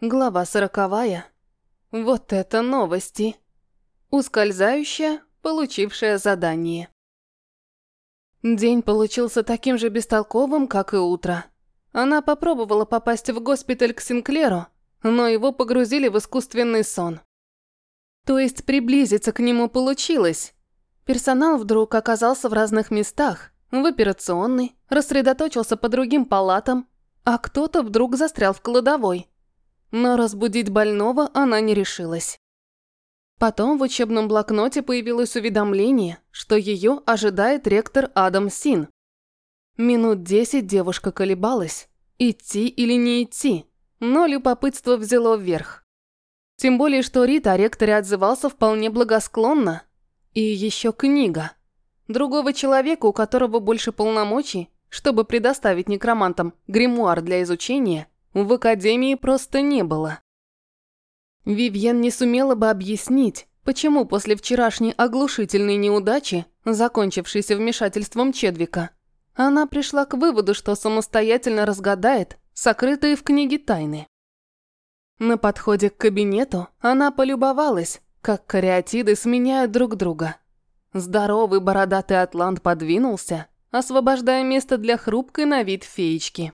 Глава сороковая. Вот это новости. Ускользающая, получившая задание. День получился таким же бестолковым, как и утро. Она попробовала попасть в госпиталь к Синклеру, но его погрузили в искусственный сон. То есть приблизиться к нему получилось. Персонал вдруг оказался в разных местах, в операционной, рассредоточился по другим палатам, а кто-то вдруг застрял в кладовой. Но разбудить больного она не решилась. Потом в учебном блокноте появилось уведомление, что ее ожидает ректор Адам Син. Минут десять девушка колебалась, идти или не идти, но любопытство взяло вверх. Тем более, что Рит о ректоре отзывался вполне благосклонно. И еще книга. Другого человека, у которого больше полномочий, чтобы предоставить некромантам гримуар для изучения, в академии просто не было. Вивьен не сумела бы объяснить, почему после вчерашней оглушительной неудачи, закончившейся вмешательством Чедвика, она пришла к выводу, что самостоятельно разгадает сокрытые в книге тайны. На подходе к кабинету она полюбовалась, как кариатиды сменяют друг друга. Здоровый бородатый атлант подвинулся, освобождая место для хрупкой на вид феечки.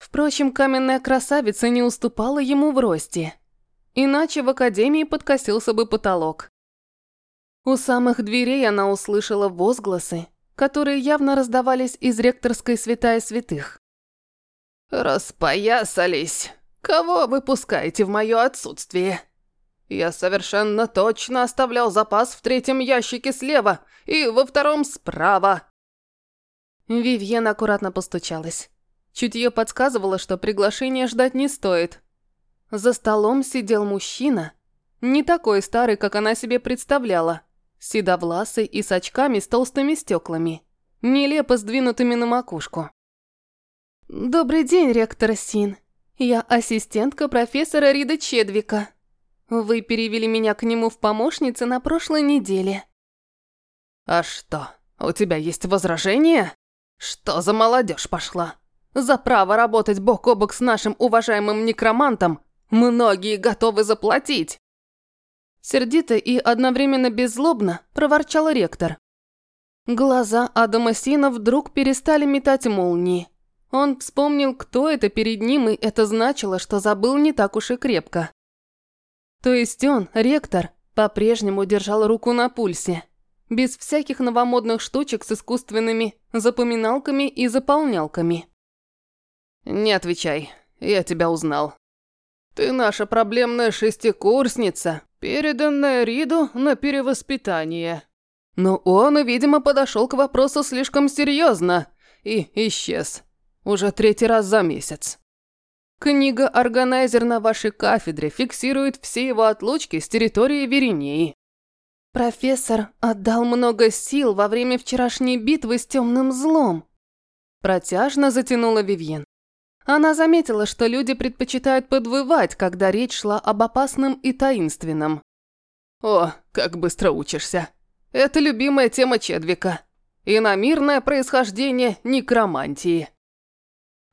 Впрочем, каменная красавица не уступала ему в росте. Иначе в академии подкосился бы потолок. У самых дверей она услышала возгласы, которые явно раздавались из ректорской святая святых. «Распоясались! Кого вы пускаете в мое отсутствие? Я совершенно точно оставлял запас в третьем ящике слева и во втором справа!» Вивьен аккуратно постучалась. Чутье подсказывало, что приглашение ждать не стоит. За столом сидел мужчина, не такой старый, как она себе представляла, седовласый и с очками с толстыми стеклами, нелепо сдвинутыми на макушку. «Добрый день, ректор Син. Я ассистентка профессора Рида Чедвика. Вы перевели меня к нему в помощницы на прошлой неделе». «А что, у тебя есть возражения? Что за молодежь пошла?» За право работать бок о бок с нашим уважаемым некромантом многие готовы заплатить. Сердито и одновременно беззлобно проворчал ректор. Глаза Адама Сина вдруг перестали метать молнии. Он вспомнил, кто это перед ним, и это значило, что забыл не так уж и крепко. То есть он, ректор, по-прежнему держал руку на пульсе, без всяких новомодных штучек с искусственными запоминалками и заполнялками. «Не отвечай, я тебя узнал. Ты наша проблемная шестикурсница, переданная Риду на перевоспитание». Но он, видимо, подошел к вопросу слишком серьезно и исчез. Уже третий раз за месяц. Книга-органайзер на вашей кафедре фиксирует все его отлучки с территории Веренеи. Профессор отдал много сил во время вчерашней битвы с темным злом. Протяжно затянула Вивьен. Она заметила, что люди предпочитают подвывать, когда речь шла об опасном и таинственном. «О, как быстро учишься! Это любимая тема Чедвика. Иномирное происхождение некромантии.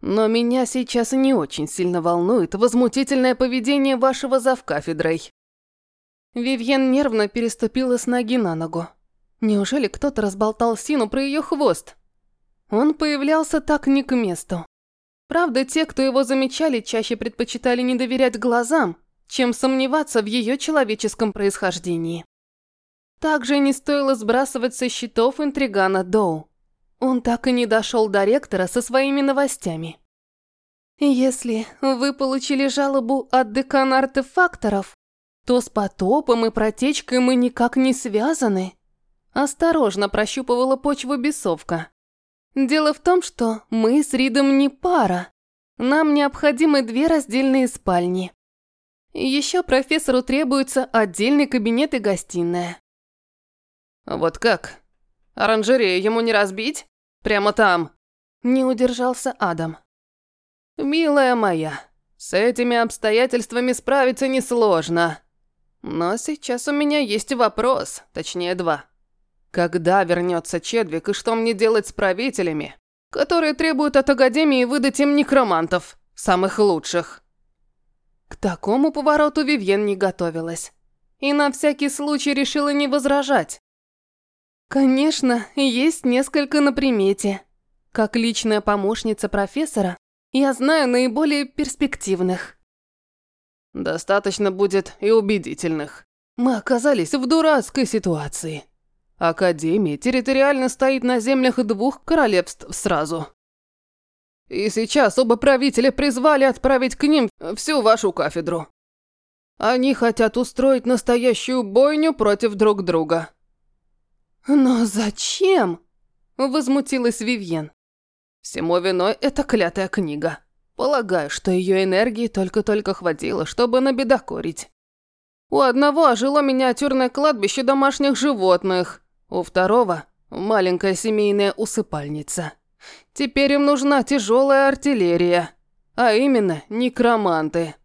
Но меня сейчас не очень сильно волнует возмутительное поведение вашего завкафедрой». Вивьен нервно переступила с ноги на ногу. Неужели кто-то разболтал Сину про ее хвост? Он появлялся так не к месту. Правда, те, кто его замечали, чаще предпочитали не доверять глазам, чем сомневаться в ее человеческом происхождении. Также не стоило сбрасывать со счетов интригана Доу. Он так и не дошел до ректора со своими новостями. Если вы получили жалобу от декана артефакторов, то с потопом и протечкой мы никак не связаны. Осторожно прощупывала почву бесовка. Дело в том, что мы с Ридом не пара. Нам необходимы две раздельные спальни. Еще профессору требуется отдельный кабинет и гостиная. Вот как? Оранжерею ему не разбить? Прямо там? Не удержался Адам. Милая моя, с этими обстоятельствами справиться несложно. Но сейчас у меня есть вопрос, точнее два. Когда вернется Чедвик и что мне делать с правителями, которые требуют от Академии выдать им некромантов, самых лучших? К такому повороту Вивьен не готовилась. И на всякий случай решила не возражать. Конечно, есть несколько на примете. Как личная помощница профессора, я знаю наиболее перспективных. Достаточно будет и убедительных. Мы оказались в дурацкой ситуации. Академия территориально стоит на землях двух королевств сразу. И сейчас оба правителя призвали отправить к ним всю вашу кафедру. Они хотят устроить настоящую бойню против друг друга. «Но зачем?» – возмутилась Вивьен. Всему виной эта клятая книга. Полагаю, что ее энергии только-только хватило, чтобы набедокурить. У одного ожило миниатюрное кладбище домашних животных, у второго – маленькая семейная усыпальница. Теперь им нужна тяжелая артиллерия, а именно некроманты.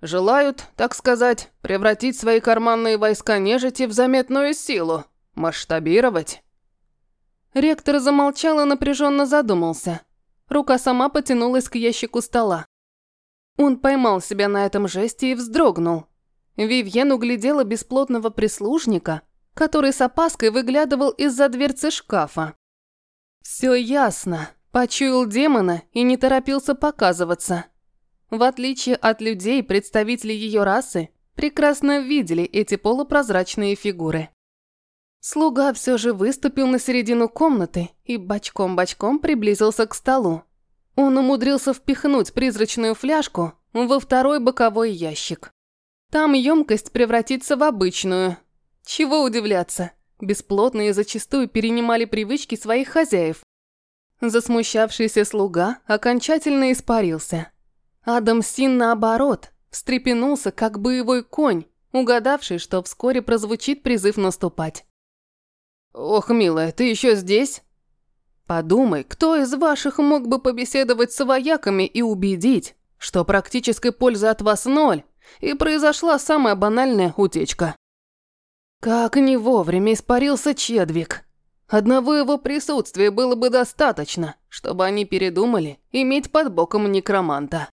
Желают, так сказать, превратить свои карманные войска нежити в заметную силу, масштабировать. Ректор замолчал и напряженно задумался. Рука сама потянулась к ящику стола. Он поймал себя на этом жесте и вздрогнул. Вивьен углядела бесплотного прислужника, который с опаской выглядывал из-за дверцы шкафа. Все ясно. Почуял демона и не торопился показываться. В отличие от людей, представители ее расы прекрасно видели эти полупрозрачные фигуры. Слуга все же выступил на середину комнаты и бочком-бочком приблизился к столу. Он умудрился впихнуть призрачную фляжку во второй боковой ящик. Там емкость превратится в обычную. Чего удивляться, бесплотные зачастую перенимали привычки своих хозяев. Засмущавшийся слуга окончательно испарился. Адам Син, наоборот, встрепенулся, как боевой конь, угадавший, что вскоре прозвучит призыв наступать. «Ох, милая, ты еще здесь?» Подумай, кто из ваших мог бы побеседовать с вояками и убедить, что практической пользы от вас ноль, и произошла самая банальная утечка. Как не вовремя испарился Чедвик. Одного его присутствия было бы достаточно, чтобы они передумали иметь под боком некроманта.